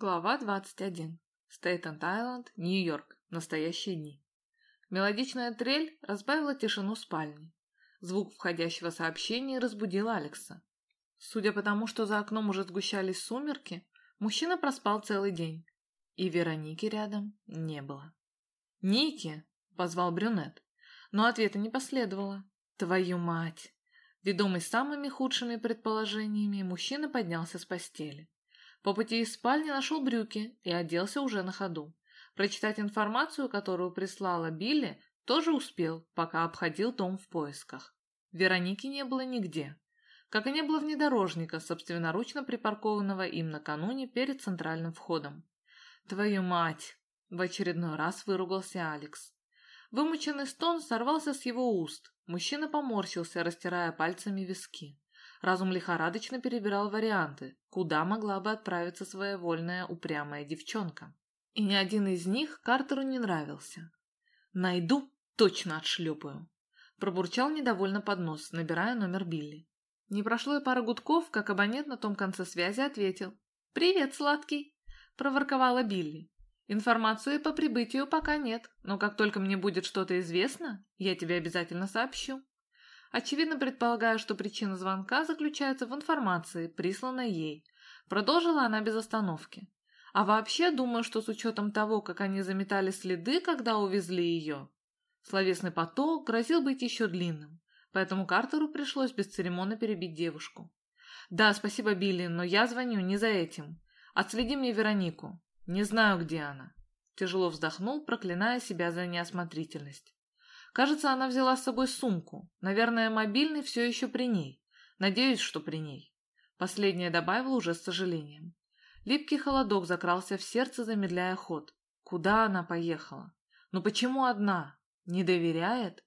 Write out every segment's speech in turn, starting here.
Глава 21. Стейтен-Айленд, Нью-Йорк. Настоящие дни. Мелодичная трель разбавила тишину спальни. Звук входящего сообщения разбудил Алекса. Судя по тому, что за окном уже сгущались сумерки, мужчина проспал целый день. И Вероники рядом не было. «Ники!» — позвал брюнет. Но ответа не последовало. «Твою мать!» Ведомый самыми худшими предположениями, мужчина поднялся с постели. По пути из спальни нашел брюки и оделся уже на ходу. Прочитать информацию, которую прислала Билли, тоже успел, пока обходил дом в поисках. Вероники не было нигде. Как и не было внедорожника, собственноручно припаркованного им накануне перед центральным входом. «Твою мать!» — в очередной раз выругался Алекс. Вымученный стон сорвался с его уст. Мужчина поморщился, растирая пальцами виски. Разум лихорадочно перебирал варианты, куда могла бы отправиться своевольная упрямая девчонка. И ни один из них Картеру не нравился. «Найду, точно отшлепаю», — пробурчал недовольно под нос, набирая номер Билли. Не прошло и пара гудков, как абонент на том конце связи ответил. «Привет, сладкий!» — проворковала Билли. «Информации по прибытию пока нет, но как только мне будет что-то известно, я тебе обязательно сообщу» очевидно предполагая, что причина звонка заключается в информации, присланной ей. Продолжила она без остановки. А вообще, думаю, что с учетом того, как они заметали следы, когда увезли ее, словесный поток грозил быть еще длинным, поэтому Картеру пришлось бесцеремонно перебить девушку. «Да, спасибо, Билли, но я звоню не за этим. Отследи мне Веронику. Не знаю, где она». Тяжело вздохнул, проклиная себя за неосмотрительность. Кажется, она взяла с собой сумку. Наверное, мобильный все еще при ней. Надеюсь, что при ней. Последнее добавила уже с сожалением. Липкий холодок закрался в сердце, замедляя ход. Куда она поехала? Ну почему одна? Не доверяет?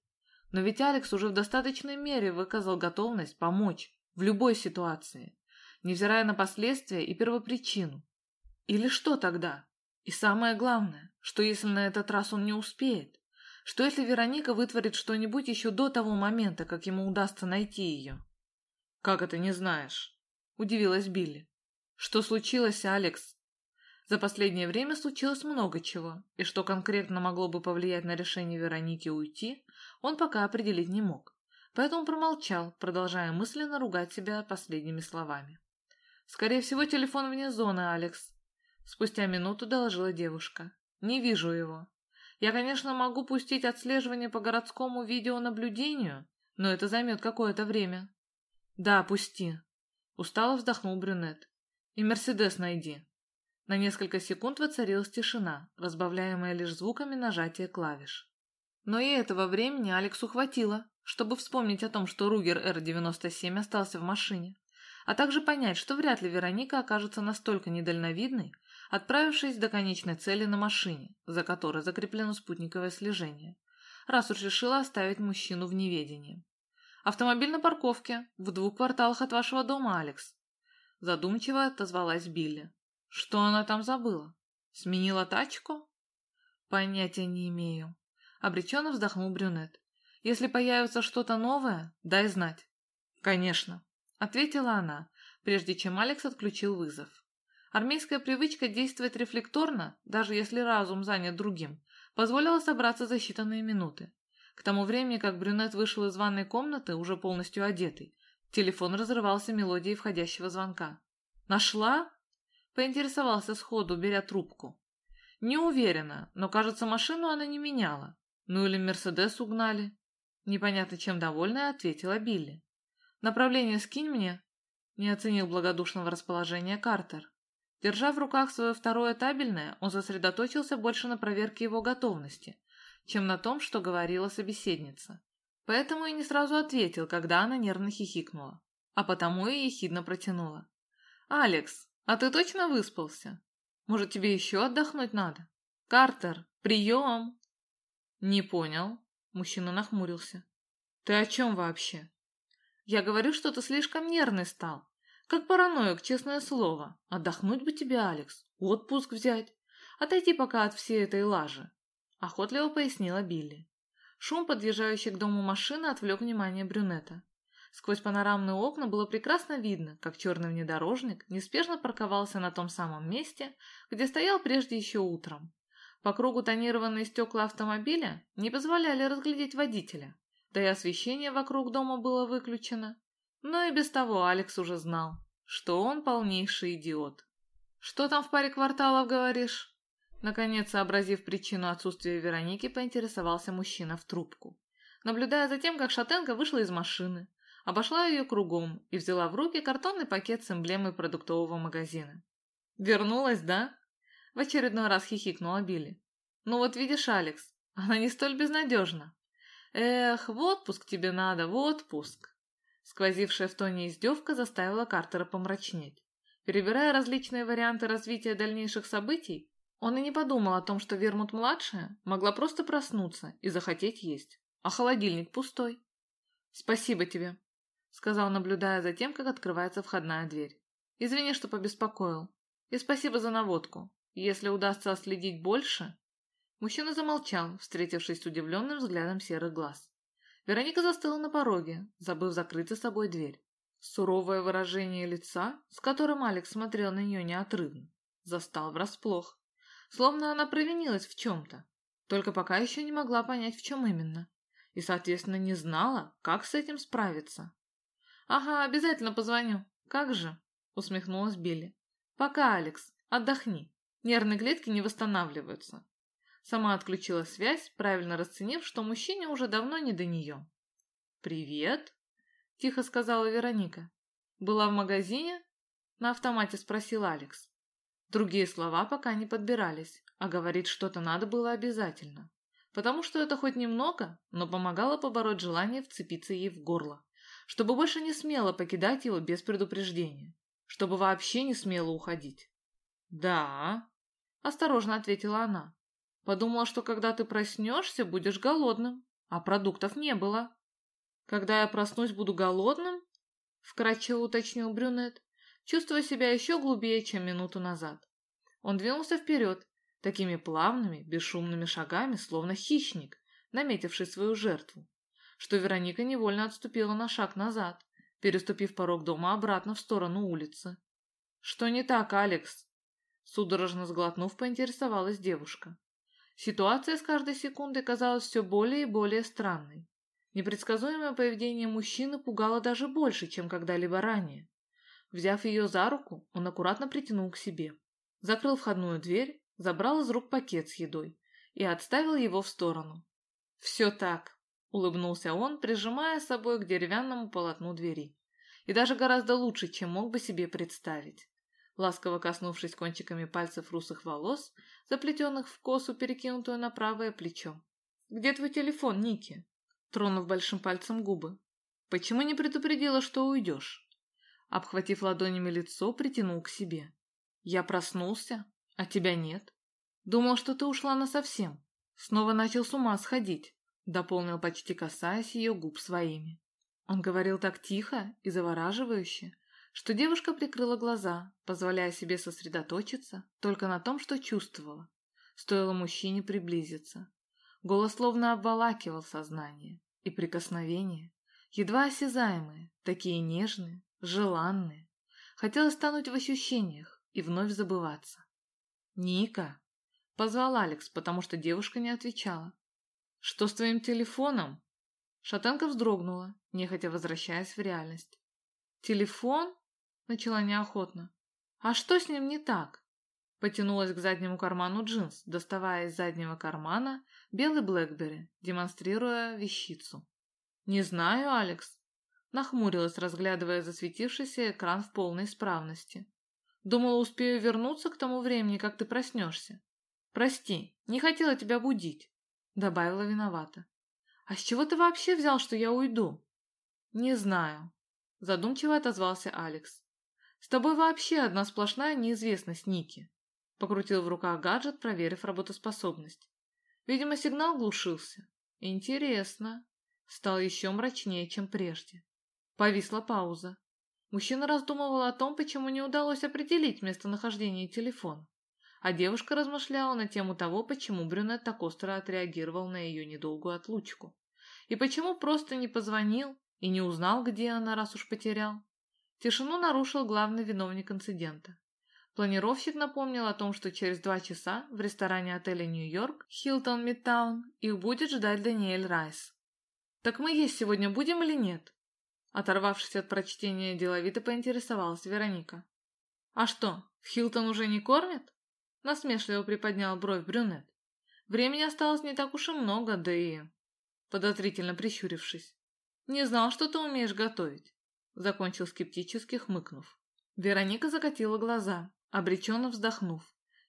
Но ведь Алекс уже в достаточной мере выказал готовность помочь в любой ситуации, невзирая на последствия и первопричину. Или что тогда? И самое главное, что если на этот раз он не успеет? Что если Вероника вытворит что-нибудь еще до того момента, как ему удастся найти ее? «Как это не знаешь?» – удивилась Билли. «Что случилось, Алекс?» За последнее время случилось много чего, и что конкретно могло бы повлиять на решение Вероники уйти, он пока определить не мог. Поэтому промолчал, продолжая мысленно ругать себя последними словами. «Скорее всего, телефон вне зоны, Алекс», — спустя минуту доложила девушка. «Не вижу его. Я, конечно, могу пустить отслеживание по городскому видеонаблюдению, но это займет какое-то время. Да, пусти. Устало вздохнул брюнет. И Мерседес найди. На несколько секунд воцарилась тишина, разбавляемая лишь звуками нажатия клавиш. Но и этого времени Алексу хватило, чтобы вспомнить о том, что Ругер Р-97 остался в машине, а также понять, что вряд ли Вероника окажется настолько недальновидной, отправившись до конечной цели на машине, за которой закреплено спутниковое слежение, раз уж решила оставить мужчину в неведении. «Автомобиль на парковке, в двух кварталах от вашего дома, Алекс», задумчиво отозвалась Билли. «Что она там забыла? Сменила тачку?» «Понятия не имею», — обреченно вздохнул брюнет. «Если появится что-то новое, дай знать». «Конечно», — ответила она, прежде чем Алекс отключил вызов. Армейская привычка действовать рефлекторно, даже если разум занят другим, позволила собраться за считанные минуты. К тому времени, как брюнет вышел из ванной комнаты, уже полностью одетый, телефон разрывался мелодией входящего звонка. «Нашла?» — поинтересовался сходу, беря трубку. «Не уверена, но, кажется, машину она не меняла. Ну или Мерседес угнали». Непонятно чем довольная, ответила Билли. «Направление скинь мне», — не оценил благодушного расположения Картер. Держа в руках свое второе табельное, он сосредоточился больше на проверке его готовности, чем на том, что говорила собеседница. Поэтому и не сразу ответил, когда она нервно хихикнула, а потому и ехидно протянула. «Алекс, а ты точно выспался? Может, тебе еще отдохнуть надо? Картер, прием!» «Не понял», — мужчина нахмурился. «Ты о чем вообще?» «Я говорю, что ты слишком нервный стал. Как параноик, честное слово. Отдохнуть бы тебе, Алекс, отпуск взять, отойти пока от всей этой лажи. Охотливо пояснила Билли. Шум, подъезжающий к дому машины, отвлек внимание брюнета. Сквозь панорамные окна было прекрасно видно, как черный внедорожник неспешно парковался на том самом месте, где стоял прежде еще утром. По кругу тонированные стекла автомобиля не позволяли разглядеть водителя, да и освещение вокруг дома было выключено. Но и без того Алекс уже знал, что он полнейший идиот. «Что там в паре кварталов, говоришь?» Наконец, сообразив причину отсутствия Вероники, поинтересовался мужчина в трубку. Наблюдая за тем, как шатенка вышла из машины, обошла ее кругом и взяла в руки картонный пакет с эмблемой продуктового магазина. «Вернулась, да?» В очередной раз хихикнула Билли. «Ну вот видишь, Алекс, она не столь безнадежна. Эх, в отпуск тебе надо, в отпуск!» Сквозившая в тоне издевка заставила Картера помрачнеть. Перебирая различные варианты развития дальнейших событий, он и не подумал о том, что Вермут-младшая могла просто проснуться и захотеть есть, а холодильник пустой. «Спасибо тебе», — сказал, наблюдая за тем, как открывается входная дверь. «Извини, что побеспокоил. И спасибо за наводку. Если удастся следить больше...» Мужчина замолчал, встретившись с удивленным взглядом серых глаз. Вероника застыла на пороге, забыв закрыть за собой дверь. Суровое выражение лица, с которым Алекс смотрел на нее неотрывно, застал врасплох. Словно она провинилась в чем-то, только пока еще не могла понять, в чем именно. И, соответственно, не знала, как с этим справиться. «Ага, обязательно позвоню. Как же?» — усмехнулась Билли. «Пока, Алекс, отдохни. Нервные клетки не восстанавливаются». Сама отключила связь, правильно расценив, что мужчине уже давно не до нее. «Привет», — тихо сказала Вероника. «Была в магазине?» — на автомате спросил Алекс. Другие слова пока не подбирались, а говорить что-то надо было обязательно. Потому что это хоть немного, но помогало побороть желание вцепиться ей в горло. Чтобы больше не смело покидать его без предупреждения. Чтобы вообще не смело уходить. «Да», — осторожно ответила она. «Подумала, что когда ты проснешься, будешь голодным, а продуктов не было». «Когда я проснусь, буду голодным?» — вкратчиво уточнил брюнет чувствуя себя еще глубее, чем минуту назад. Он двинулся вперед, такими плавными, бесшумными шагами, словно хищник, наметивший свою жертву, что Вероника невольно отступила на шаг назад, переступив порог дома обратно в сторону улицы. «Что не так, Алекс?» Судорожно сглотнув, поинтересовалась девушка. Ситуация с каждой секундой казалась все более и более странной. Непредсказуемое поведение мужчины пугало даже больше, чем когда-либо ранее. Взяв ее за руку, он аккуратно притянул к себе. Закрыл входную дверь, забрал из рук пакет с едой и отставил его в сторону. «Все так», — улыбнулся он, прижимая собой к деревянному полотну двери. «И даже гораздо лучше, чем мог бы себе представить». Ласково коснувшись кончиками пальцев русых волос, заплетенных в косу, перекинутую на правое плечо. «Где твой телефон, Ники?» Тронув большим пальцем губы. «Почему не предупредила, что уйдешь?» обхватив ладонями лицо, притянул к себе. «Я проснулся, а тебя нет. Думал, что ты ушла насовсем. Снова начал с ума сходить», — дополнил почти касаясь ее губ своими. Он говорил так тихо и завораживающе, что девушка прикрыла глаза, позволяя себе сосредоточиться только на том, что чувствовала. Стоило мужчине приблизиться. Голос словно обволакивал сознание, и прикосновения, едва осязаемые, такие нежные, желанные. Хотелось тонуть в ощущениях и вновь забываться. «Ника!» — позвал Алекс, потому что девушка не отвечала. «Что с твоим телефоном?» Шатенка вздрогнула, нехотя возвращаясь в реальность. «Телефон?» — начала неохотно. «А что с ним не так?» Потянулась к заднему карману джинс, доставая из заднего кармана белый Блэкбери, демонстрируя вещицу. «Не знаю, Алекс. Нахмурилась, разглядывая засветившийся экран в полной исправности. Думала, успею вернуться к тому времени, как ты проснешься. Прости, не хотела тебя будить. Добавила виновата. А с чего ты вообще взял, что я уйду? Не знаю. Задумчиво отозвался Алекс. С тобой вообще одна сплошная неизвестность, Ники. Покрутил в руках гаджет, проверив работоспособность. Видимо, сигнал глушился. Интересно. Стал еще мрачнее, чем прежде. Повисла пауза. Мужчина раздумывал о том, почему не удалось определить местонахождение телефона, а девушка размышляла на тему того, почему брюнет так остро отреагировал на ее недолгую отлучку, и почему просто не позвонил И не узнал, где она, раз уж потерял. Тишину нарушил главный виновник инцидента. Планировщик напомнил о том, что через два часа в ресторане отеля «Нью-Йорк» Хилтон Мидтаун их будет ждать Даниэль Райс. «Так мы есть сегодня будем или нет?» Оторвавшись от прочтения, деловито поинтересовалась Вероника. «А что, Хилтон уже не кормит?» Насмешливо приподнял бровь брюнет. «Времени осталось не так уж и много, да и...» Подозрительно прищурившись. «Не знал, что ты умеешь готовить», закончил скептически, хмыкнув. Вероника закатила глаза, обреченно вздохнув,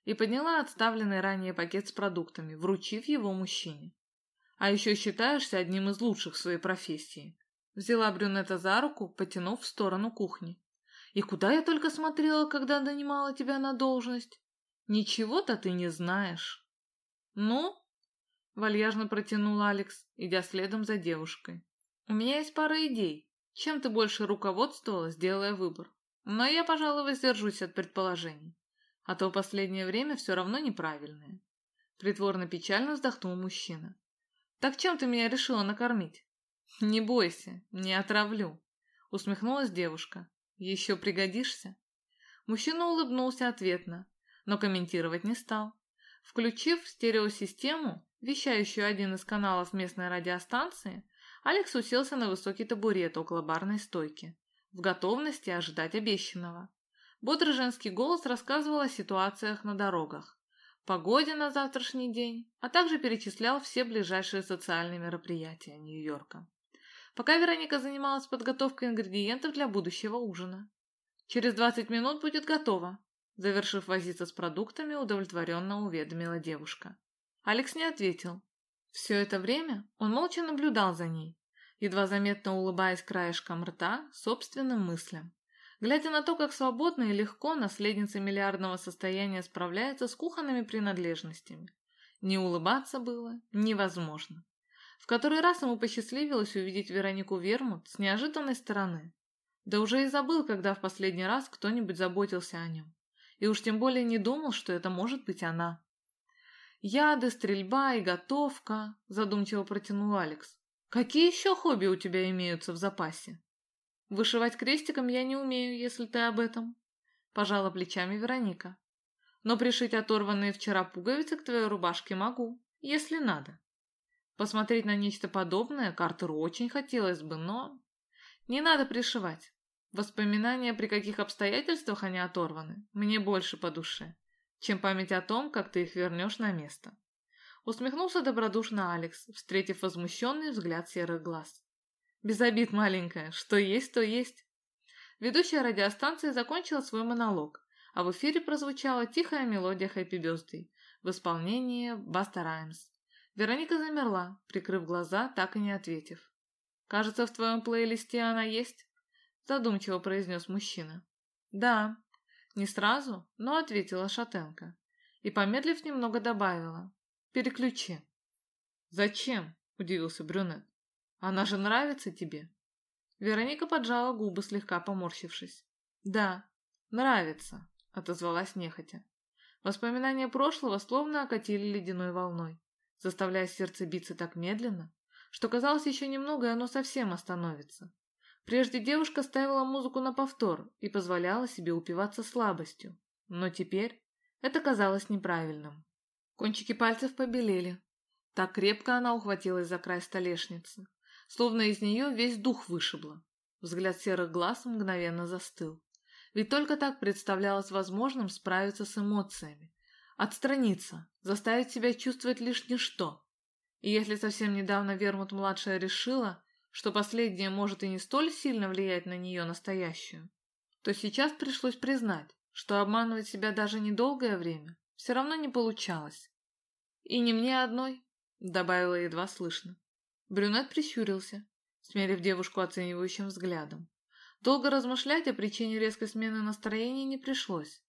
и подняла отставленный ранее пакет с продуктами, вручив его мужчине. «А еще считаешься одним из лучших в своей профессии», Взяла брюнета за руку, потянув в сторону кухни. «И куда я только смотрела, когда донимала тебя на должность? Ничего-то ты не знаешь». «Ну?» — вальяжно протянул Алекс, идя следом за девушкой. «У меня есть пара идей. Чем ты больше руководствовалась, делая выбор? Но я, пожалуй, воздержусь от предположений. А то последнее время все равно неправильное». Притворно печально вздохнул мужчина. «Так чем ты меня решила накормить?» «Не бойся, не отравлю», — усмехнулась девушка. «Еще пригодишься?» Мужчина улыбнулся ответно, но комментировать не стал. Включив стереосистему, вещающую один из каналов местной радиостанции, Алекс уселся на высокий табурет около барной стойки, в готовности ожидать обещанного. Бодрый женский голос рассказывал о ситуациях на дорогах, погоде на завтрашний день, а также перечислял все ближайшие социальные мероприятия Нью-Йорка пока Вероника занималась подготовкой ингредиентов для будущего ужина. «Через двадцать минут будет готово», — завершив возиться с продуктами, удовлетворенно уведомила девушка. Алекс не ответил. Все это время он молча наблюдал за ней, едва заметно улыбаясь краешком рта собственным мыслям, глядя на то, как свободно и легко наследница миллиардного состояния справляется с кухонными принадлежностями. Не улыбаться было невозможно. В который раз ему посчастливилось увидеть Веронику Вермут с неожиданной стороны. Да уже и забыл, когда в последний раз кто-нибудь заботился о нем. И уж тем более не думал, что это может быть она. «Яды, стрельба и готовка», – задумчиво протянул Алекс. «Какие еще хобби у тебя имеются в запасе?» «Вышивать крестиком я не умею, если ты об этом», – пожала плечами Вероника. «Но пришить оторванные вчера пуговицы к твоей рубашке могу, если надо». Посмотреть на нечто подобное Картеру очень хотелось бы, но... Не надо пришивать. Воспоминания, при каких обстоятельствах они оторваны, мне больше по душе, чем память о том, как ты их вернешь на место. Усмехнулся добродушно Алекс, встретив возмущенный взгляд серых глаз. Без обид, маленькая, что есть, то есть. Ведущая радиостанции закончила свой монолог, а в эфире прозвучала тихая мелодия Happy Birthday в исполнении Баста Раймс. Вероника замерла, прикрыв глаза, так и не ответив. «Кажется, в твоем плейлисте она есть?» Задумчиво произнес мужчина. «Да». Не сразу, но ответила Шатенко. И, помедлив, немного добавила. «Переключи». «Зачем?» – удивился брюнет. «Она же нравится тебе?» Вероника поджала губы, слегка поморщившись. «Да, нравится», – отозвалась нехотя. Воспоминания прошлого словно окатили ледяной волной заставляя сердце биться так медленно, что казалось еще немного, и оно совсем остановится. Прежде девушка ставила музыку на повтор и позволяла себе упиваться слабостью, но теперь это казалось неправильным. Кончики пальцев побелели. Так крепко она ухватилась за край столешницы, словно из нее весь дух вышибло. Взгляд серых глаз мгновенно застыл. Ведь только так представлялось возможным справиться с эмоциями, Отстраниться, заставить себя чувствовать лишь ничто. И если совсем недавно Вермут-младшая решила, что последнее может и не столь сильно влиять на нее настоящую, то сейчас пришлось признать, что обманывать себя даже недолгое время все равно не получалось. «И не мне одной», — добавила едва слышно. Брюнет прищурился, смерив девушку оценивающим взглядом. Долго размышлять о причине резкой смены настроения не пришлось.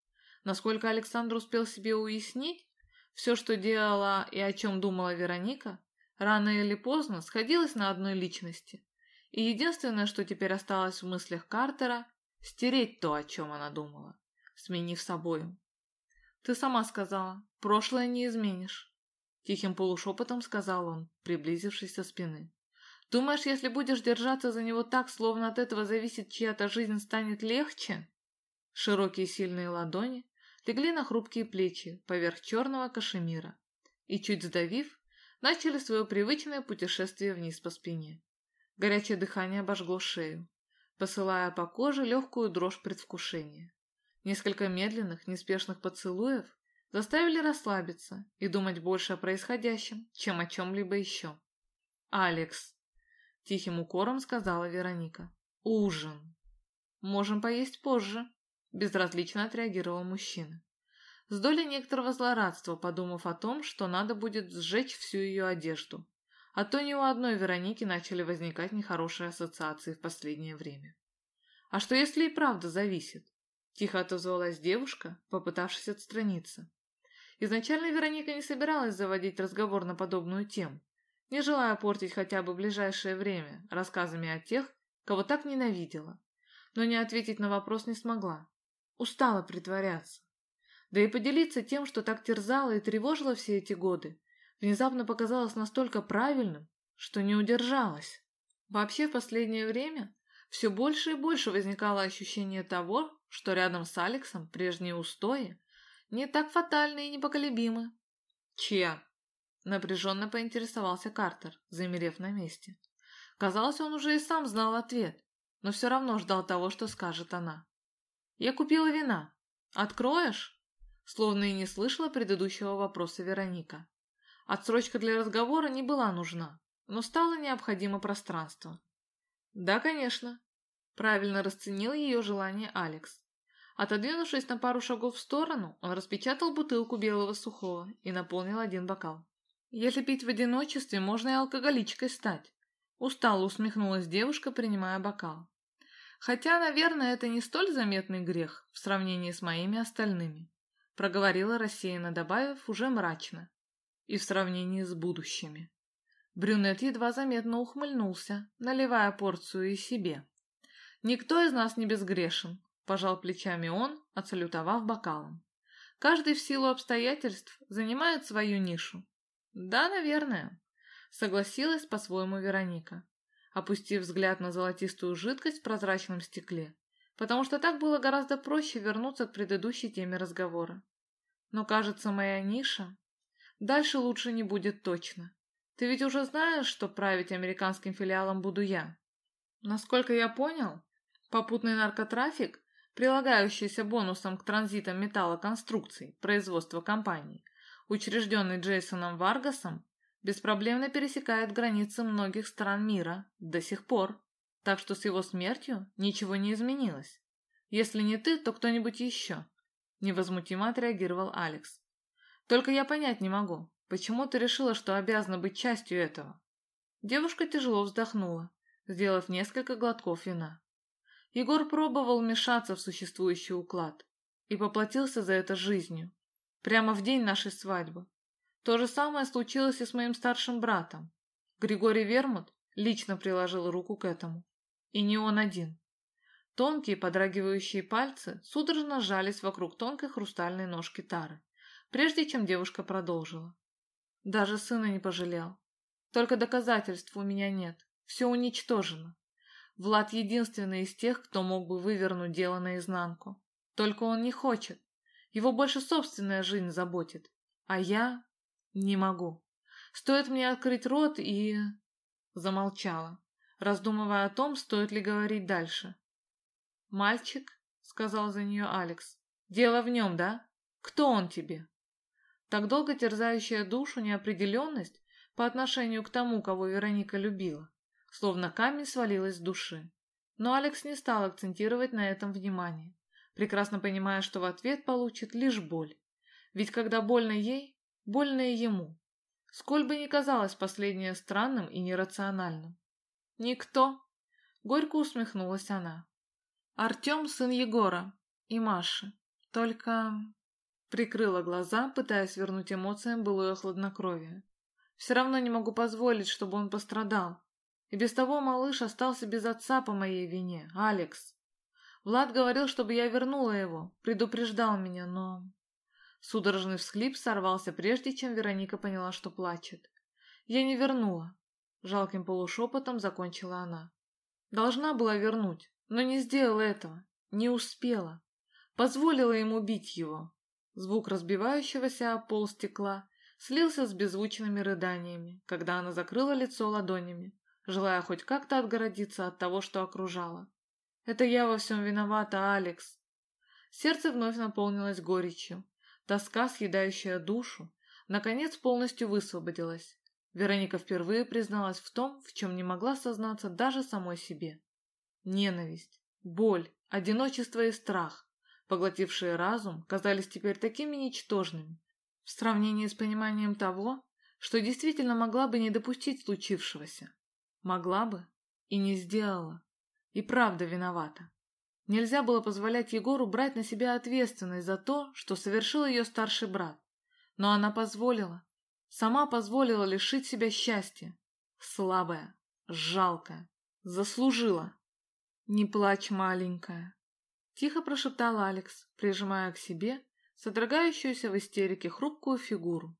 Насколько Александр успел себе уяснить, все, что делала и о чем думала Вероника, рано или поздно сходилось на одной личности. И единственное, что теперь осталось в мыслях Картера, стереть то, о чем она думала, сменив собою. «Ты сама сказала, прошлое не изменишь», — тихим полушепотом сказал он, приблизившись со спины. Думаешь, если будешь держаться за него так, словно от этого зависит чья-то жизнь, станет легче? Широкие сильные ладони легли на хрупкие плечи поверх черного кашемира и, чуть сдавив, начали свое привычное путешествие вниз по спине. Горячее дыхание обожгло шею, посылая по коже легкую дрожь предвкушения. Несколько медленных, неспешных поцелуев заставили расслабиться и думать больше о происходящем, чем о чем-либо еще. «Алекс», — тихим укором сказала Вероника, — «ужин». «Можем поесть позже», — безразлично отреагировал мужчина. С долей некоторого злорадства, подумав о том, что надо будет сжечь всю ее одежду. А то ни у одной Вероники начали возникать нехорошие ассоциации в последнее время. А что если и правда зависит? Тихо отозвалась девушка, попытавшись отстраниться. Изначально Вероника не собиралась заводить разговор на подобную тему, не желая портить хотя бы ближайшее время рассказами о тех, кого так ненавидела, но не ответить на вопрос не смогла. Устала притворяться. Да и поделиться тем, что так терзало и тревожило все эти годы, внезапно показалось настолько правильным, что не удержалась. Вообще в последнее время все больше и больше возникало ощущение того, что рядом с Алексом прежние устои не так фатальны и непоколебимы. «Чья?» — напряженно поинтересовался Картер, замерев на месте. Казалось, он уже и сам знал ответ, но все равно ждал того, что скажет она. «Я купила вина. Откроешь?» Словно и не слышала предыдущего вопроса Вероника. Отсрочка для разговора не была нужна, но стало необходимо пространство. «Да, конечно», — правильно расценил ее желание Алекс. Отодвинувшись на пару шагов в сторону, он распечатал бутылку белого сухого и наполнил один бокал. «Если пить в одиночестве, можно и алкоголичкой стать», — устало усмехнулась девушка, принимая бокал. «Хотя, наверное, это не столь заметный грех в сравнении с моими остальными», — проговорила рассеянно, добавив уже мрачно, «и в сравнении с будущими». Брюнет едва заметно ухмыльнулся, наливая порцию и себе. «Никто из нас не безгрешен, Пожал плечами он, отсалютовав бокалом. Каждый в силу обстоятельств занимает свою нишу. Да, наверное, согласилась по-своему Вероника, опустив взгляд на золотистую жидкость в прозрачном стекле, потому что так было гораздо проще вернуться к предыдущей теме разговора. Но, кажется, моя ниша... Дальше лучше не будет точно. Ты ведь уже знаешь, что править американским филиалом буду я. Насколько я понял, попутный наркотрафик прилагающийся бонусом к транзитам металлоконструкций производства компании, учрежденный Джейсоном Варгасом, беспроблемно пересекает границы многих стран мира до сих пор, так что с его смертью ничего не изменилось. Если не ты, то кто-нибудь еще. Невозмутимо отреагировал Алекс. Только я понять не могу, почему ты решила, что обязана быть частью этого? Девушка тяжело вздохнула, сделав несколько глотков вина. Егор пробовал вмешаться в существующий уклад и поплатился за это жизнью. Прямо в день нашей свадьбы. То же самое случилось и с моим старшим братом. Григорий Вермут лично приложил руку к этому. И не он один. Тонкие подрагивающие пальцы судорожно сжались вокруг тонкой хрустальной ножки Тары, прежде чем девушка продолжила. Даже сына не пожалел. Только доказательств у меня нет. Все уничтожено. Влад единственный из тех, кто мог бы вывернуть дело наизнанку. Только он не хочет. Его больше собственная жизнь заботит. А я не могу. Стоит мне открыть рот и... Замолчала, раздумывая о том, стоит ли говорить дальше. «Мальчик», — сказал за нее Алекс, — «дело в нем, да? Кто он тебе?» Так долго терзающая душу неопределенность по отношению к тому, кого Вероника любила, словно камень свалилась с души. Но Алекс не стал акцентировать на этом внимание, прекрасно понимая, что в ответ получит лишь боль. Ведь когда больно ей, больно и ему. Сколь бы ни казалось последнее странным и нерациональным. «Никто!» — горько усмехнулась она. «Артем — сын Егора и Маши. Только...» Прикрыла глаза, пытаясь вернуть эмоциям былое хладнокровие. «Все равно не могу позволить, чтобы он пострадал. И без того малыш остался без отца по моей вине, Алекс. Влад говорил, чтобы я вернула его, предупреждал меня, но... Судорожный всхлип сорвался, прежде чем Вероника поняла, что плачет. Я не вернула. Жалким полушепотом закончила она. Должна была вернуть, но не сделала этого, не успела. Позволила ему бить его. Звук разбивающегося о пол стекла слился с беззвучными рыданиями, когда она закрыла лицо ладонями, желая хоть как-то отгородиться от того, что окружало. «Это я во всем виновата, Алекс!» Сердце вновь наполнилось горечью. Тоска, съедающая душу, наконец полностью высвободилась. Вероника впервые призналась в том, в чем не могла сознаться даже самой себе. Ненависть, боль, одиночество и страх, поглотившие разум, казались теперь такими ничтожными в сравнении с пониманием того, что действительно могла бы не допустить случившегося. Могла бы и не сделала. И правда виновата. Нельзя было позволять Егору брать на себя ответственность за то, что совершил ее старший брат. Но она позволила. Сама позволила лишить себя счастья. Слабая, жалкая, заслужила. «Не плачь, маленькая», — тихо прошептал Алекс, прижимая к себе содрогающуюся в истерике хрупкую фигуру.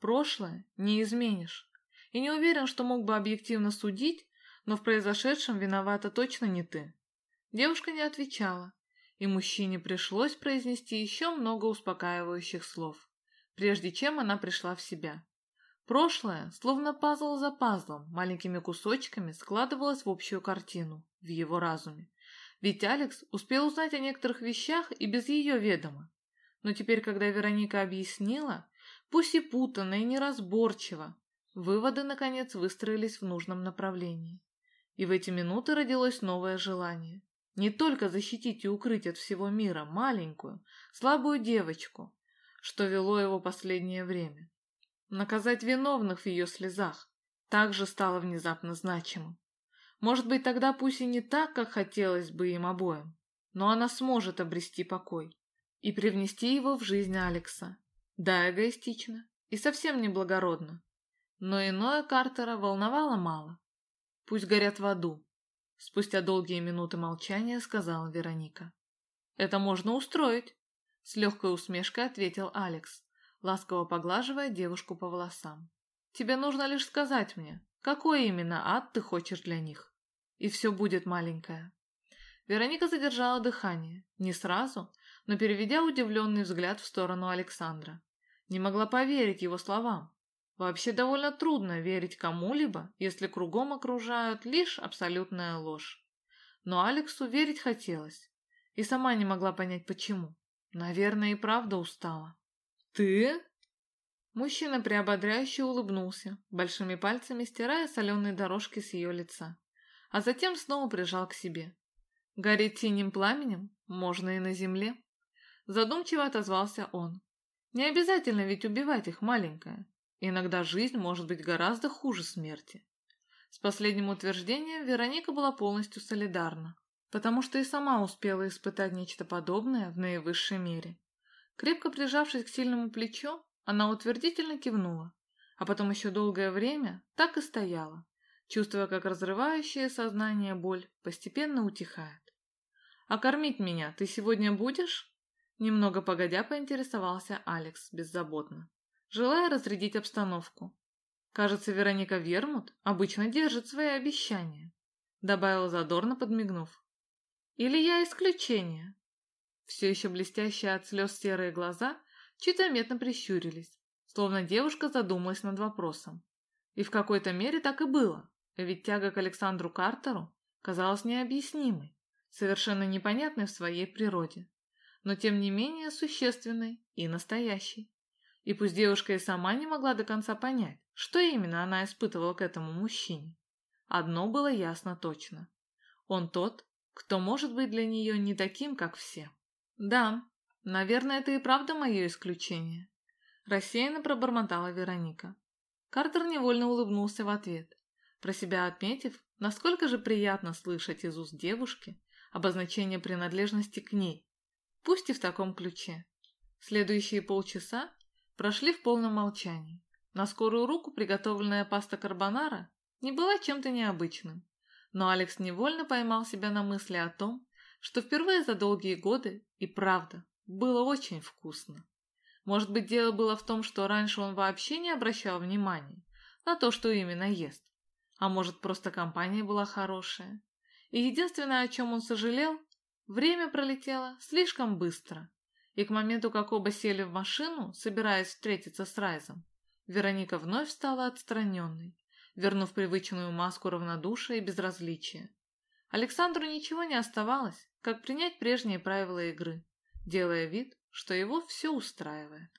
«Прошлое не изменишь. И не уверен, что мог бы объективно судить, но в произошедшем виновата точно не ты». Девушка не отвечала, и мужчине пришлось произнести еще много успокаивающих слов, прежде чем она пришла в себя. Прошлое, словно пазл за пазлом, маленькими кусочками складывалось в общую картину в его разуме. Ведь Алекс успел узнать о некоторых вещах и без ее ведома. Но теперь, когда Вероника объяснила, пусть и путанно и неразборчиво, выводы, наконец, выстроились в нужном направлении. И в эти минуты родилось новое желание. Не только защитить и укрыть от всего мира маленькую, слабую девочку, что вело его последнее время. Наказать виновных в ее слезах также стало внезапно значимым. Может быть, тогда пусть и не так, как хотелось бы им обоим, но она сможет обрести покой и привнести его в жизнь Алекса. Да, эгоистично и совсем неблагородно, но иное Картера волновало мало. Пусть горят в аду, спустя долгие минуты молчания сказала Вероника. Это можно устроить, с легкой усмешкой ответил Алекс, ласково поглаживая девушку по волосам. Тебе нужно лишь сказать мне, какой именно ад ты хочешь для них. И все будет, маленькая. Вероника задержала дыхание, не сразу, но переведя удивленный взгляд в сторону Александра. Не могла поверить его словам. Вообще довольно трудно верить кому-либо, если кругом окружают лишь абсолютная ложь. Но Алексу верить хотелось, и сама не могла понять почему. Наверное, и правда устала. «Ты?» Мужчина приободряюще улыбнулся, большими пальцами стирая соленые дорожки с ее лица, а затем снова прижал к себе. «Гореть синим пламенем можно и на земле», — задумчиво отозвался он. «Не обязательно ведь убивать их, маленькая. Иногда жизнь может быть гораздо хуже смерти». С последним утверждением Вероника была полностью солидарна, потому что и сама успела испытать нечто подобное в наивысшей мере. Крепко прижавшись к сильному плечу, она утвердительно кивнула, а потом еще долгое время так и стояла, чувствуя, как разрывающее сознание боль постепенно утихает. «А кормить меня ты сегодня будешь?» Немного погодя поинтересовался Алекс беззаботно, желая разрядить обстановку. «Кажется, Вероника Вермут обычно держит свои обещания», добавила задорно, подмигнув. «Или я исключение?» Все еще блестящие от слез серые глаза чуть заметно прищурились, словно девушка задумалась над вопросом. И в какой-то мере так и было, ведь тяга к Александру Картеру казалась необъяснимой, совершенно непонятной в своей природе, но тем не менее существенной и настоящей. И пусть девушка и сама не могла до конца понять, что именно она испытывала к этому мужчине, одно было ясно точно. Он тот, кто может быть для нее не таким, как все. Да, «Наверное, это и правда мое исключение», – рассеянно пробормотала Вероника. Картер невольно улыбнулся в ответ, про себя отметив, насколько же приятно слышать из уст девушки обозначение принадлежности к ней, пусть и в таком ключе. Следующие полчаса прошли в полном молчании. На скорую руку приготовленная паста карбонара не была чем-то необычным, но Алекс невольно поймал себя на мысли о том, что впервые за долгие годы и правда было очень вкусно. Может быть, дело было в том, что раньше он вообще не обращал внимания на то, что именно ест. А может, просто компания была хорошая. И единственное, о чем он сожалел, время пролетело слишком быстро. И к моменту, как оба сели в машину, собираясь встретиться с Райзом, Вероника вновь стала отстраненной, вернув привычную маску равнодушия и безразличия. Александру ничего не оставалось, как принять прежние правила игры, делая вид, что его все устраивает.